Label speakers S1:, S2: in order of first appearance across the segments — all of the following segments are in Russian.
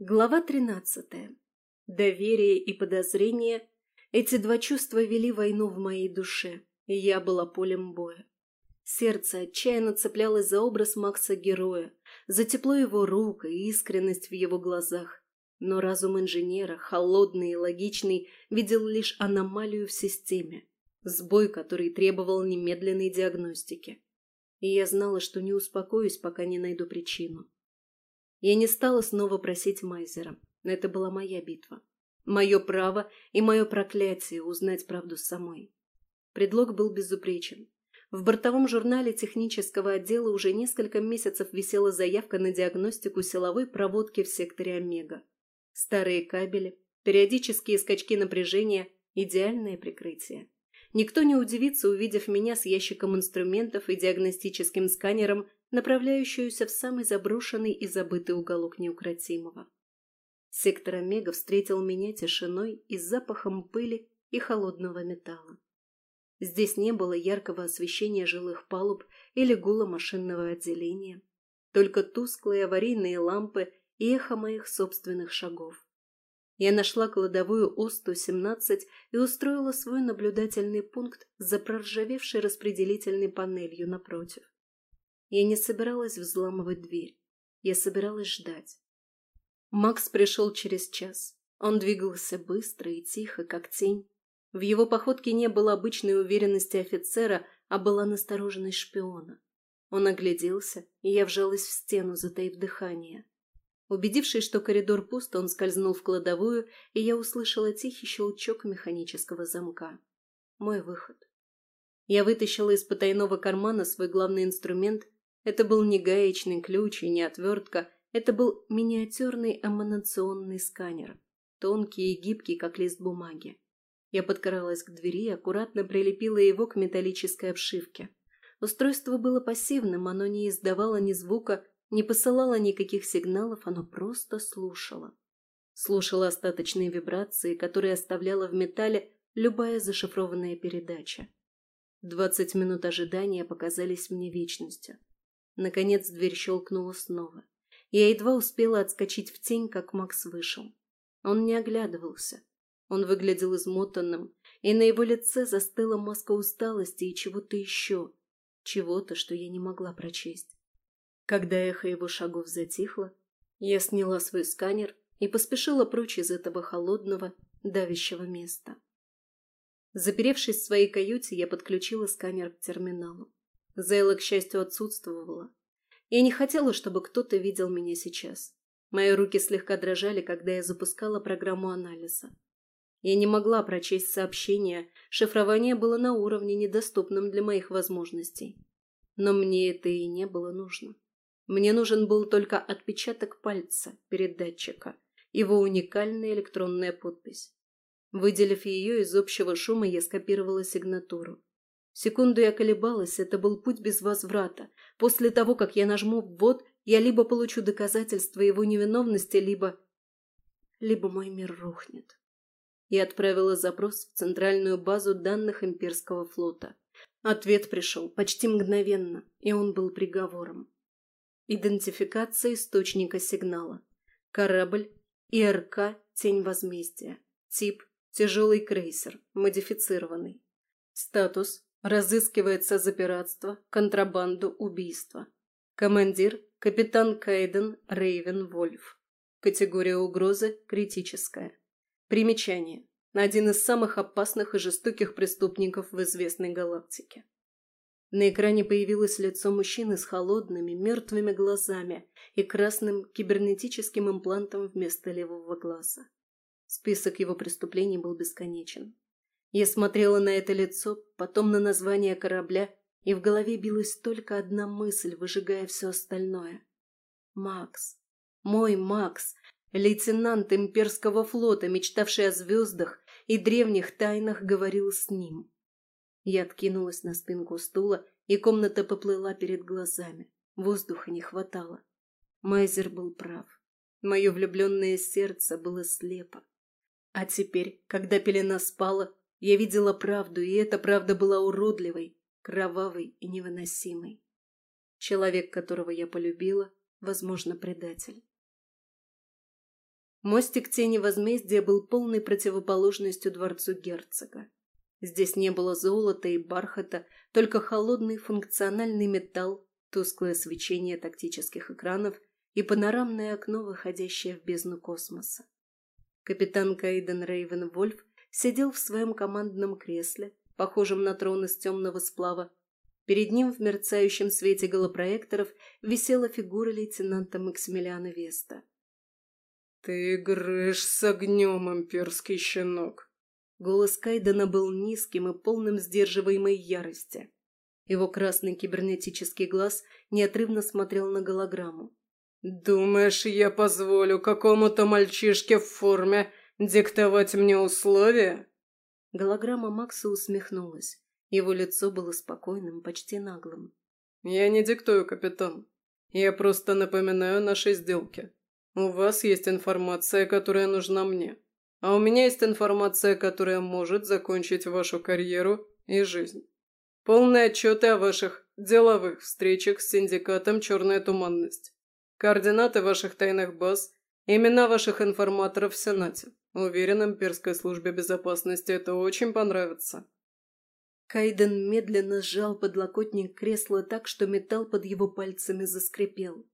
S1: Глава тринадцатая. Доверие и подозрение – эти два чувства вели войну в моей душе, и я была полем боя. Сердце отчаянно цеплялось за образ Макса-героя, за тепло его рук и искренность в его глазах. Но разум инженера, холодный и логичный, видел лишь аномалию в системе, сбой, который требовал немедленной диагностики. И я знала, что не успокоюсь, пока не найду причину. Я не стала снова просить Майзера. Это была моя битва. Мое право и мое проклятие узнать правду самой. Предлог был безупречен. В бортовом журнале технического отдела уже несколько месяцев висела заявка на диагностику силовой проводки в секторе Омега. Старые кабели, периодические скачки напряжения – идеальное прикрытие. Никто не удивится, увидев меня с ящиком инструментов и диагностическим сканером направляющуюся в самый заброшенный и забытый уголок неукротимого. Сектор Омега встретил меня тишиной и запахом пыли и холодного металла. Здесь не было яркого освещения жилых палуб или гула машинного отделения, только тусклые аварийные лампы и эхо моих собственных шагов. Я нашла кладовую О-117 и устроила свой наблюдательный пункт за проржавевшей распределительной панелью напротив. Я не собиралась взламывать дверь. Я собиралась ждать. Макс пришел через час. Он двигался быстро и тихо, как тень. В его походке не было обычной уверенности офицера, а была настороженность шпиона. Он огляделся, и я вжалась в стену, затаив дыхание. Убедившись, что коридор пуст, он скользнул в кладовую, и я услышала тихий щелчок механического замка. Мой выход. Я вытащила из потайного кармана свой главный инструмент это был не гаечный ключ и не отвертка, это был миниатюрный эманационный сканер, тонкий и гибкий, как лист бумаги. Я подкралась к двери и аккуратно прилепила его к металлической обшивке. Устройство было пассивным, оно не издавало ни звука, не посылало никаких сигналов, оно просто слушало. Слушало остаточные вибрации, которые оставляла в металле любая зашифрованная передача. Двадцать минут ожидания показались мне вечностью. Наконец дверь щелкнула снова. Я едва успела отскочить в тень, как Макс вышел. Он не оглядывался. Он выглядел измотанным, и на его лице застыла маска усталости и чего-то еще. Чего-то, что я не могла прочесть. Когда эхо его шагов затихло, я сняла свой сканер и поспешила прочь из этого холодного, давящего места. Заперевшись в своей каюте, я подключила сканер к терминалу. Зейла, к счастью, отсутствовала. Я не хотела, чтобы кто-то видел меня сейчас. Мои руки слегка дрожали, когда я запускала программу анализа. Я не могла прочесть сообщения, шифрование было на уровне, недоступном для моих возможностей. Но мне это и не было нужно. Мне нужен был только отпечаток пальца передатчика, его уникальная электронная подпись. Выделив ее из общего шума, я скопировала сигнатуру. Секунду я колебалась, это был путь без возврата. После того, как я нажму «ввод», я либо получу доказательства его невиновности, либо... либо мой мир рухнет. Я отправила запрос в центральную базу данных имперского флота. Ответ пришел почти мгновенно, и он был приговором. Идентификация источника сигнала. Корабль ИРК «Тень возмездия». Тип – тяжелый крейсер, модифицированный. Статус Разыскивается за пиратство, контрабанду, убийство. Командир – капитан Кайден Рейвен Вольф. Категория угрозы – критическая. Примечание. Один из самых опасных и жестоких преступников в известной галактике. На экране появилось лицо мужчины с холодными, мертвыми глазами и красным кибернетическим имплантом вместо левого глаза. Список его преступлений был бесконечен. Я смотрела на это лицо, потом на название корабля, и в голове билась только одна мысль, выжигая все остальное. Макс. Мой Макс. Лейтенант имперского флота, мечтавший о звездах и древних тайнах, говорил с ним. Я откинулась на спинку стула, и комната поплыла перед глазами. Воздуха не хватало. Майзер был прав. Мое влюбленное сердце было слепо. А теперь, когда пелена спала, я видела правду, и эта правда была уродливой, кровавой и невыносимой. Человек, которого я полюбила, возможно, предатель. Мостик тени возмездия был полной противоположностью дворцу герцога. Здесь не было золота и бархата, только холодный функциональный металл, тусклое свечение тактических экранов и панорамное окно, выходящее в бездну космоса. Капитан Кайден Рейвен Вольф сидел в своем командном кресле, похожем на трон из темного сплава. Перед ним в мерцающем свете голопроекторов висела фигура лейтенанта Максимилиана Веста.
S2: «Ты играешь с огнем, имперский щенок!»
S1: Голос Кайдена был низким и полным сдерживаемой ярости. Его красный кибернетический глаз неотрывно смотрел на голограмму.
S2: «Думаешь, я позволю какому-то мальчишке в форме диктовать мне условия?»
S1: Голограмма Макса усмехнулась. Его лицо было спокойным, почти наглым.
S2: «Я не диктую, капитан. Я просто напоминаю нашей сделке. У вас есть информация, которая нужна мне. А у меня есть информация, которая может закончить вашу карьеру и жизнь. Полные отчеты о ваших деловых встречах с синдикатом «Черная туманность». Координаты ваших тайных баз, имена ваших информаторов в Сенате. Уверен, имперской службе безопасности это очень понравится.
S1: Кайден медленно сжал подлокотник кресла так, что металл под его пальцами заскрипел.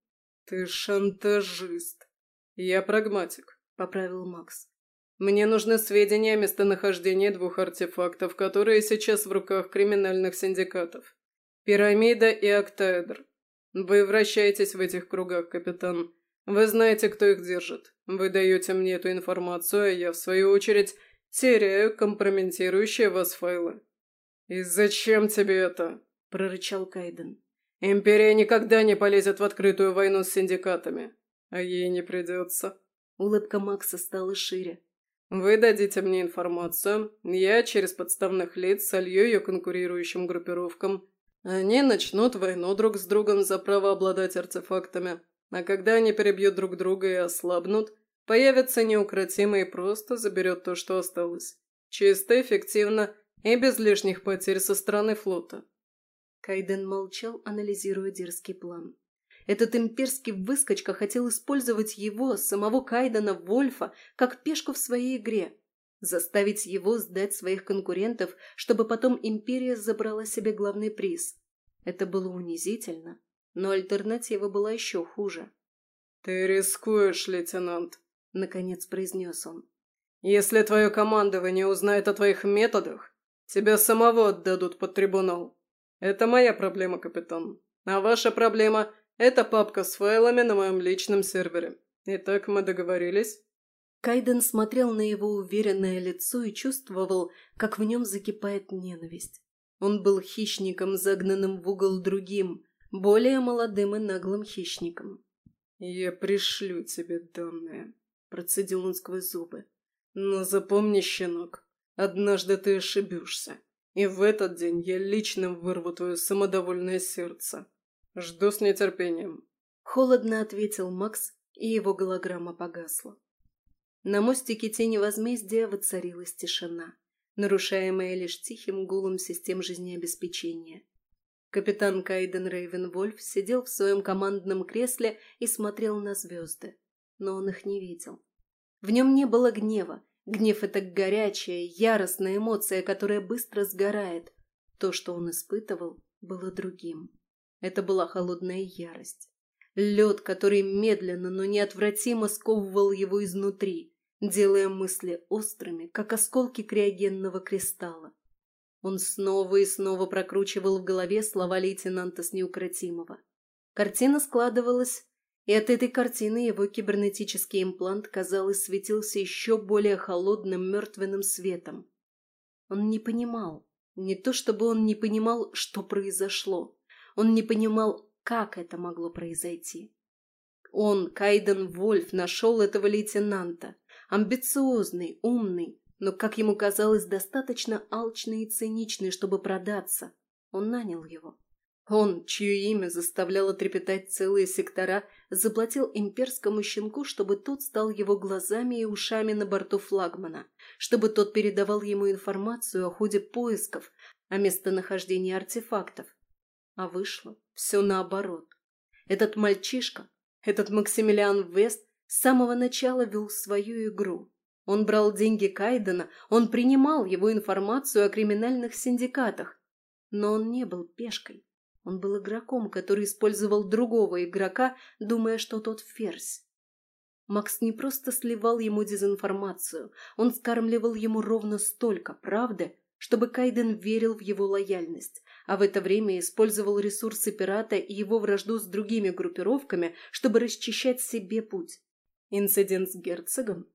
S2: «Ты шантажист!» «Я прагматик», — поправил Макс. «Мне нужны сведения о местонахождении двух артефактов, которые сейчас в руках криминальных синдикатов. Пирамида и Октаэдр. Вы вращаетесь в этих кругах, капитан. Вы знаете, кто их держит. Вы даете мне эту информацию, а я, в свою очередь, теряю компрометирующие вас файлы. «И зачем тебе это?» – прорычал Кайден. «Империя никогда не полезет в открытую войну с синдикатами. А ей не придется».
S1: Улыбка Макса стала шире.
S2: «Вы дадите мне информацию, я через подставных лиц солью ее конкурирующим группировкам. Они начнут войну друг с другом за право обладать артефактами. А когда они перебьют друг друга и ослабнут, появится неукротимый и просто заберет то, что осталось. Чисто, эффективно и без лишних потерь со стороны флота».
S1: Кайден молчал, анализируя дерзкий план. Этот имперский выскочка хотел использовать его, самого Кайдена Вольфа, как пешку в своей игре. Заставить его сдать своих конкурентов, чтобы потом империя забрала себе главный приз. Это было унизительно, но альтернатива была еще хуже.
S2: «Ты рискуешь, лейтенант», — наконец произнес он. «Если твое командование узнает о твоих методах, тебя самого отдадут под трибунал. Это моя проблема, капитан. А ваша проблема это папка с файлами на моем личном сервере. Итак, мы договорились?»
S1: Кайден смотрел на его уверенное лицо и чувствовал, как в нем закипает ненависть. Он был хищником, загнанным в угол другим, более молодым и наглым хищником.
S2: «Я пришлю тебе данные», — процедил он сквозь зубы. «Но запомни, щенок, однажды ты ошибешься, и в этот день я лично вырву твое самодовольное сердце». «Жду с нетерпением», —
S1: холодно ответил Макс, и его голограмма погасла. На мостике тени возмездия воцарилась тишина, нарушаемая лишь тихим гулом систем жизнеобеспечения. Капитан Кайден Рейвенвольф сидел в своем командном кресле и смотрел на звезды, но он их не видел. В нем не было гнева. Гнев — это горячая, яростная эмоция, которая быстро сгорает. То, что он испытывал, было другим. Это была холодная ярость. Лед, который медленно, но неотвратимо сковывал его изнутри, делая мысли острыми, как осколки криогенного кристалла. Он снова и снова прокручивал в голове слова лейтенанта с неукротимого. Картина складывалась, и от этой картины его кибернетический имплант, казалось, светился еще более холодным мертвенным светом. Он не понимал, не то чтобы он не понимал, что произошло, он не понимал, как это могло произойти. Он, Кайден Вольф, нашел этого лейтенанта. Амбициозный, умный, но, как ему казалось, достаточно алчный и циничный, чтобы продаться. Он нанял его. Он, чье имя заставляло трепетать целые сектора, заплатил имперскому щенку, чтобы тот стал его глазами и ушами на борту флагмана, чтобы тот передавал ему информацию о ходе поисков, о местонахождении артефактов, а вышло все наоборот. Этот мальчишка, этот Максимилиан Вест с самого начала вел свою игру. Он брал деньги Кайдена, он принимал его информацию о криминальных синдикатах. Но он не был пешкой. Он был игроком, который использовал другого игрока, думая, что тот ферзь. Макс не просто сливал ему дезинформацию, он скармливал ему ровно столько правды, чтобы Кайден верил в его лояльность, а в это время использовал ресурсы пирата и его вражду с другими группировками, чтобы расчищать себе путь. Инцидент с герцогом?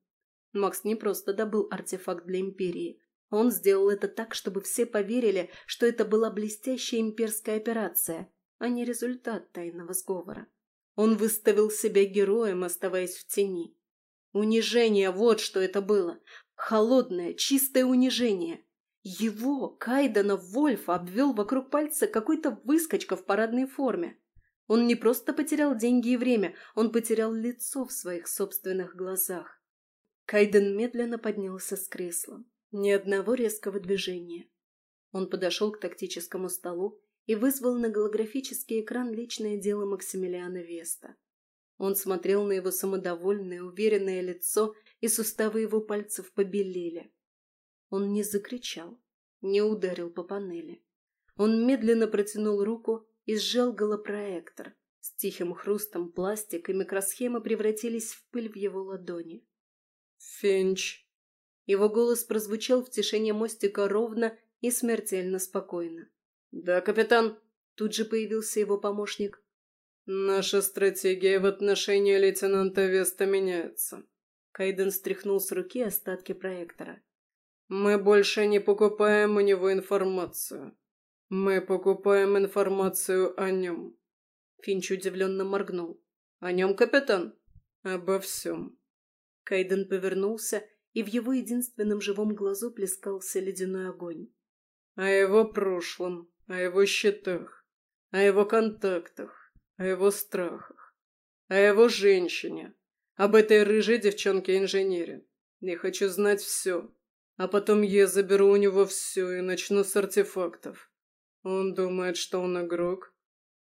S1: Макс не просто добыл артефакт для Империи. Он сделал это так, чтобы все поверили, что это была блестящая имперская операция, а не результат тайного сговора. Он выставил себя героем, оставаясь в тени. Унижение, вот что это было. Холодное, чистое унижение. Его, Кайдена Вольфа, обвел вокруг пальца какой-то выскочка в парадной форме. Он не просто потерял деньги и время, он потерял лицо в своих собственных глазах. Кайден медленно поднялся с кресла. Ни одного резкого движения. Он подошел к тактическому столу и вызвал на голографический экран личное дело Максимилиана Веста. Он смотрел на его самодовольное, уверенное лицо, и суставы его пальцев побелели. Он не закричал, не ударил по панели. Он медленно протянул руку и сжал голопроектор. С тихим хрустом пластик и микросхемы превратились в пыль в его ладони.
S2: «Финч!»
S1: Его голос прозвучал в тишине мостика ровно и смертельно спокойно.
S2: «Да, капитан!»
S1: Тут же появился его помощник.
S2: «Наша стратегия в отношении лейтенанта Веста меняется».
S1: Кайден стряхнул с руки остатки проектора.
S2: Мы больше не покупаем у него информацию. Мы покупаем информацию о нем.
S1: Финч удивленно моргнул.
S2: О нем, капитан? Обо всем.
S1: Кайден повернулся, и в его единственном живом глазу плескался ледяной огонь.
S2: О его прошлом, о его счетах, о его контактах, о его страхах, о его женщине, об этой рыжей девчонке-инженере. Я хочу знать все. А потом я заберу у него все и начну с артефактов. Он думает, что он игрок.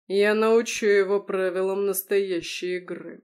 S2: Я научу его правилам настоящей игры.